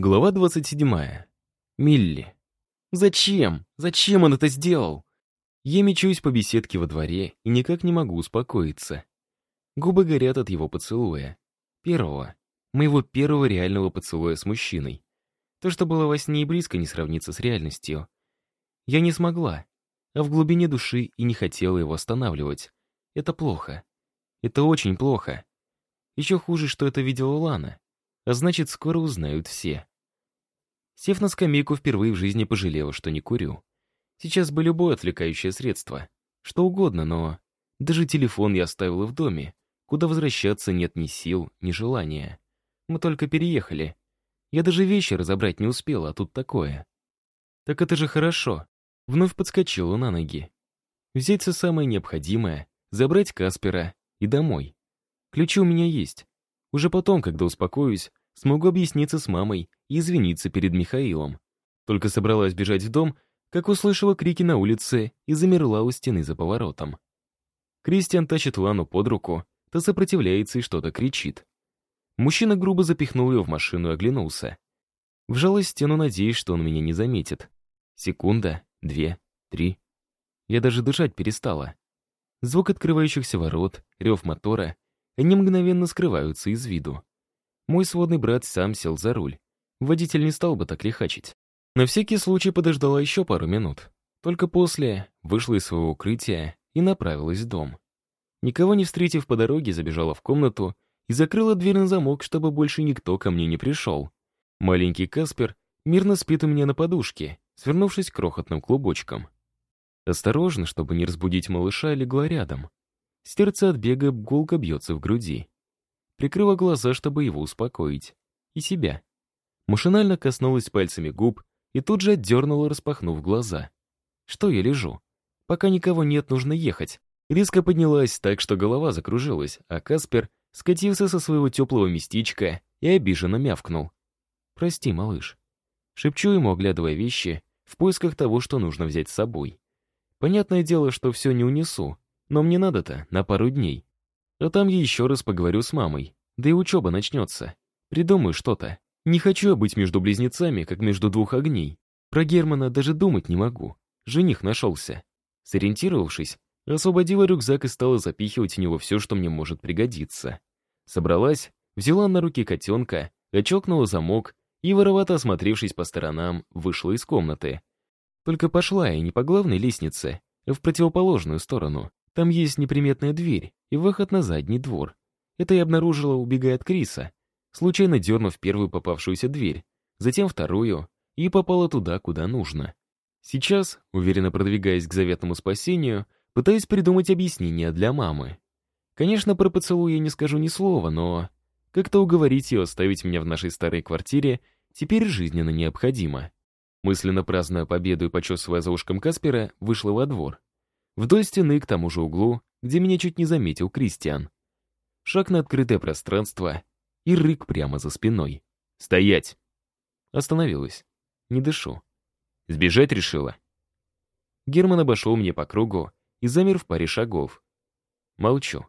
Глава 27. Милли. Зачем? Зачем он это сделал? Я мечусь по беседке во дворе и никак не могу успокоиться. Губы горят от его поцелуя. Первого. Моего первого реального поцелуя с мужчиной. То, что было во сне и близко не сравнится с реальностью. Я не смогла, а в глубине души и не хотела его останавливать. Это плохо. Это очень плохо. Еще хуже, что это видела Лана. А значит, скоро узнают все. Сев на скамейку, впервые в жизни пожалела, что не курю. Сейчас бы любое отвлекающее средство. Что угодно, но... Даже телефон я оставила в доме, куда возвращаться нет ни сил, ни желания. Мы только переехали. Я даже вещи разобрать не успела, а тут такое. Так это же хорошо. Вновь подскочила на ноги. Взять все самое необходимое, забрать Каспера и домой. Ключи у меня есть. Уже потом, когда успокоюсь, смогу объясниться с мамой и извиниться перед Михаилом. Только собралась бежать в дом, как услышала крики на улице и замерла у стены за поворотом. Кристиан тащит Лану под руку, та сопротивляется и что-то кричит. Мужчина грубо запихнул ее в машину и оглянулся. Вжалась в стену, надеясь, что он меня не заметит. Секунда, две, три. Я даже дышать перестала. Звук открывающихся ворот, рев мотора, они мгновенно скрываются из виду. Мой сводный брат сам сел за руль. Водитель не стал бы так лихачить. На всякий случай подождала еще пару минут. Только после вышла из своего укрытия и направилась в дом. Никого не встретив по дороге, забежала в комнату и закрыла дверь на замок, чтобы больше никто ко мне не пришел. Маленький Каспер мирно спит у меня на подушке, свернувшись крохотным клубочком. Осторожно, чтобы не разбудить малыша, легла рядом. Сердце от бега гулко бьется в груди. Прикрыла глаза, чтобы его успокоить. И себя. Машинально коснулась пальцами губ и тут же отдернула, распахнув глаза. Что я лежу? Пока никого нет, нужно ехать. Резко поднялась так, что голова закружилась, а Каспер скатился со своего теплого местечка и обиженно мявкнул. «Прости, малыш». Шепчу ему, оглядывая вещи, в поисках того, что нужно взять с собой. Понятное дело, что все не унесу, но мне надо-то на пару дней. А там я еще раз поговорю с мамой, да и учеба начнется. Придумаю что-то. Не хочу я быть между близнецами, как между двух огней. Про Германа даже думать не могу. Жених нашелся. Сориентировавшись, освободила рюкзак и стала запихивать в него все, что мне может пригодиться. Собралась, взяла на руки котенка, очокнула замок и, воровато осмотревшись по сторонам, вышла из комнаты. Только пошла я не по главной лестнице, а в противоположную сторону. Там есть неприметная дверь и выход на задний двор. Это я обнаружила, убегая от Криса, случайно дернув первую попавшуюся дверь, затем вторую, и попала туда, куда нужно. Сейчас, уверенно продвигаясь к заветному спасению, пытаюсь придумать объяснение для мамы. Конечно, про поцелуй я не скажу ни слова, но как-то уговорить ее оставить меня в нашей старой квартире теперь жизненно необходимо. Мысленно празднуя победу и почесывая за ушком Каспера, вышла во двор. Вдоль стены, к тому же углу, где меня чуть не заметил Кристиан. Шаг на открытое пространство, и рык прямо за спиной. «Стоять!» Остановилась. Не дышу. «Сбежать решила?» Герман обошел мне по кругу и замер в паре шагов. Молчу.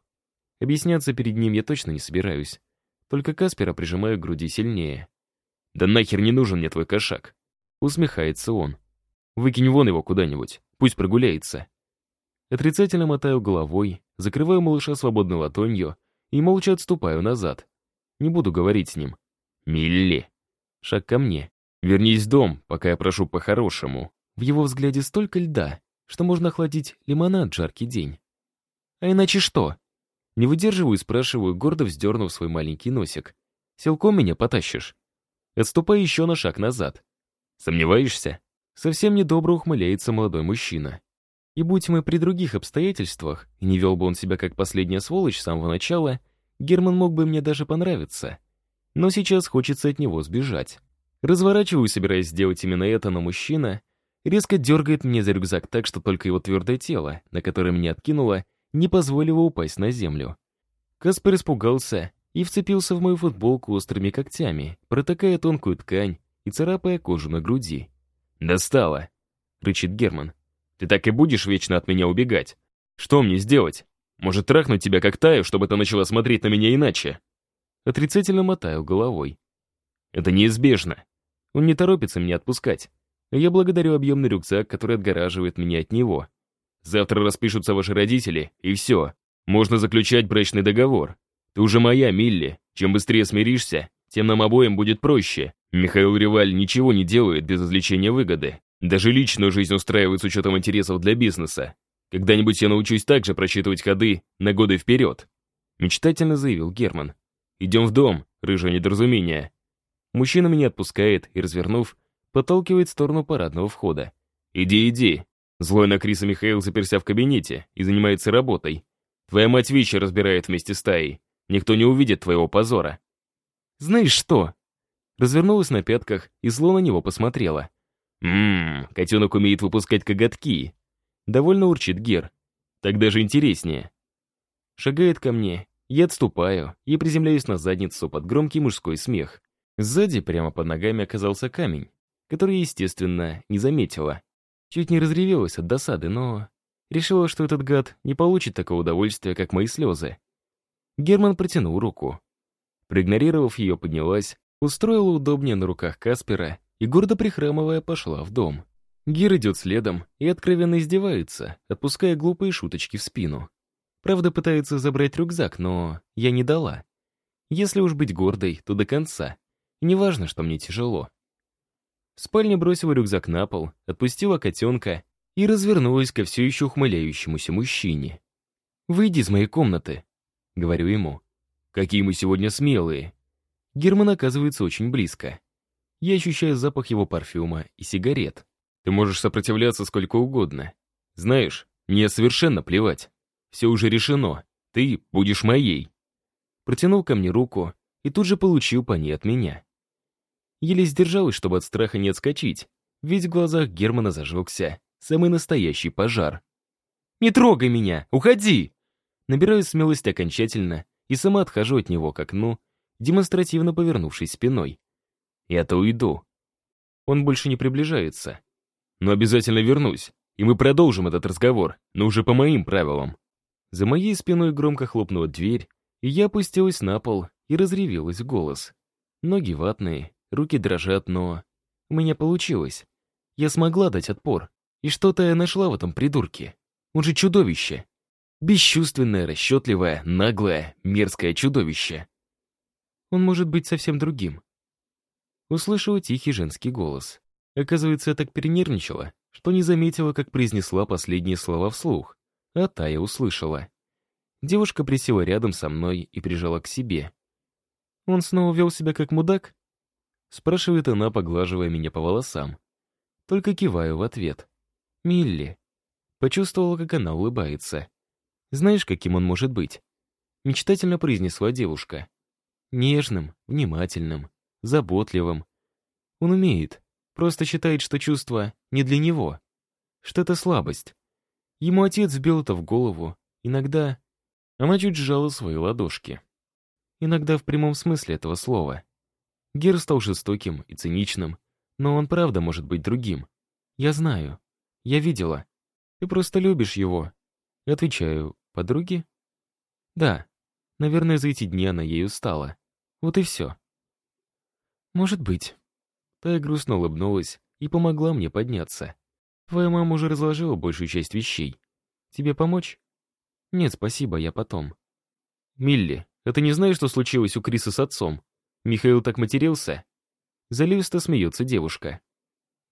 Объясняться перед ним я точно не собираюсь. Только Каспера прижимаю к груди сильнее. «Да нахер не нужен мне твой кошак!» Усмехается он. «Выкинь вон его куда-нибудь, пусть прогуляется». Отрицательно мотаю головой, закрываю малыша свободной ладонью и молча отступаю назад. Не буду говорить с ним. «Милли!» Шаг ко мне. «Вернись в дом, пока я прошу по-хорошему». В его взгляде столько льда, что можно охладить лимонад жаркий день. «А иначе что?» Не выдерживаю и спрашиваю, гордо вздернув свой маленький носик. «Силком меня потащишь?» Отступай еще на шаг назад. «Сомневаешься?» Совсем недобро ухмыляется молодой мужчина. И будь мы при других обстоятельствах, и не вел бы он себя как последняя сволочь с самого начала, Герман мог бы мне даже понравиться. Но сейчас хочется от него сбежать. Разворачиваюсь, собираясь сделать именно это, но мужчина резко дергает мне за рюкзак так, что только его твердое тело, на которое меня откинуло, не позволило упасть на землю. Каспер испугался и вцепился в мою футболку острыми когтями, протыкая тонкую ткань и царапая кожу на груди. «Достало!» — рычит Герман. «Ты так и будешь вечно от меня убегать? Что мне сделать? Может, трахнуть тебя как Таю, чтобы ты начала смотреть на меня иначе?» Отрицательно мотаю головой. «Это неизбежно. Он не торопится меня отпускать. Я благодарю объемный рюкзак, который отгораживает меня от него. Завтра распишутся ваши родители, и все. Можно заключать брачный договор. Ты уже моя, Милли. Чем быстрее смиришься, тем нам обоим будет проще. Михаил Реваль ничего не делает без извлечения выгоды. Даже личную жизнь устраивает с учетом интересов для бизнеса. Когда-нибудь я научусь также просчитывать ходы на годы вперед. Мечтательно заявил Герман. Идем в дом, рыжее недоразумение. Мужчина меня отпускает и, развернув, подталкивает в сторону парадного входа. «Иди, иди!» Злой на Криса Михаил заперся в кабинете и занимается работой. Твоя мать вещи разбирает вместе с Таей. Никто не увидит твоего позора. «Знаешь что?» Развернулась на пятках и зло на него посмотрела. «Ммм, котенок умеет выпускать коготки». Довольно урчит Гер. Так даже интереснее. Шагает ко мне, я отступаю и приземляюсь на задницу под громкий мужской смех. Сзади, прямо под ногами, оказался камень, который, естественно, не заметила. Чуть не разревелась от досады, но... Решила, что этот гад не получит такого удовольствия, как мои слезы. Герман протянул руку. Проигнорировав ее, поднялась, устроила удобнее на руках Каспера и, гордо прихрамывая, пошла в дом. Гер идет следом и откровенно издевается, отпуская глупые шуточки в спину. Правда, пытается забрать рюкзак, но я не дала. Если уж быть гордой, то до конца. неважно, что мне тяжело. В спальне бросила рюкзак на пол, отпустила котенка и развернулась ко все еще ухмыляющемуся мужчине. «Выйди из моей комнаты», — говорю ему. «Какие мы сегодня смелые». Герман оказывается очень близко. Я ощущаю запах его парфюма и сигарет. Ты можешь сопротивляться сколько угодно. Знаешь, мне совершенно плевать. Все уже решено. Ты будешь моей. Протянул ко мне руку и тут же получил по ней от меня. Еле сдержалась, чтобы от страха не отскочить, ведь в глазах Германа зажегся самый настоящий пожар. «Не трогай меня! Уходи!» Набираю смелость окончательно и сама отхожу от него к окну, демонстративно повернувшись спиной. Я-то уйду. Он больше не приближается. Но обязательно вернусь, и мы продолжим этот разговор, но уже по моим правилам. За моей спиной громко хлопнула дверь, и я опустилась на пол и разревелась голос. Ноги ватные, Руки дрожат, но... У меня получилось. Я смогла дать отпор. И что-то я нашла в этом придурке. Он же чудовище. Бесчувственное, расчетливое, наглое, мерзкое чудовище. Он может быть совсем другим. Услышала тихий женский голос. Оказывается, я так перенервничала, что не заметила, как произнесла последние слова вслух. А та я услышала. Девушка присела рядом со мной и прижала к себе. Он снова вел себя как мудак? Спрашивает она, поглаживая меня по волосам. Только киваю в ответ. «Милли». Почувствовала, как она улыбается. «Знаешь, каким он может быть?» Мечтательно произнесла девушка. Нежным, внимательным, заботливым. Он умеет, просто считает, что чувство не для него. Что это слабость. Ему отец вбил это в голову. Иногда... Она чуть сжала свои ладошки. Иногда в прямом смысле этого слова. Гер стал жестоким и циничным, но он правда может быть другим. Я знаю. Я видела. Ты просто любишь его. Отвечаю, подруги? Да. Наверное, за эти дни она ею стала. Вот и все. Может быть. Тая грустно улыбнулась и помогла мне подняться. Твоя мама уже разложила большую часть вещей. Тебе помочь? Нет, спасибо, я потом. Милли, а ты не знаешь, что случилось у Криса с отцом? Михаил так матерился? Заливисто смеется девушка.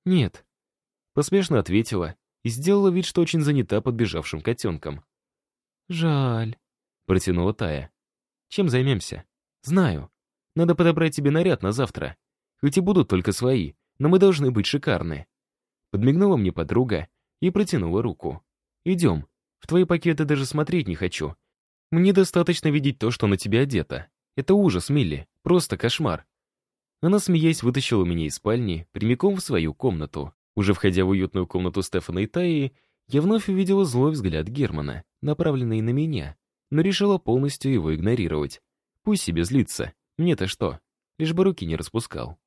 Нет. Поспешно ответила и сделала вид, что очень занята подбежавшим котенком. Жаль, протянула Тая. Чем займемся? Знаю. Надо подобрать тебе наряд на завтра. Хоть и будут только свои, но мы должны быть шикарны. Подмигнула мне подруга и протянула руку. Идем. В твои пакеты даже смотреть не хочу. Мне достаточно видеть то, что на тебе одето. Это ужас, Милли, просто кошмар. Она, смеясь, вытащила меня из спальни прямиком в свою комнату. Уже входя в уютную комнату Стефана и Таи, я вновь увидела злой взгляд Германа, направленный на меня, но решила полностью его игнорировать. Пусть себе злится, мне-то что, лишь бы руки не распускал.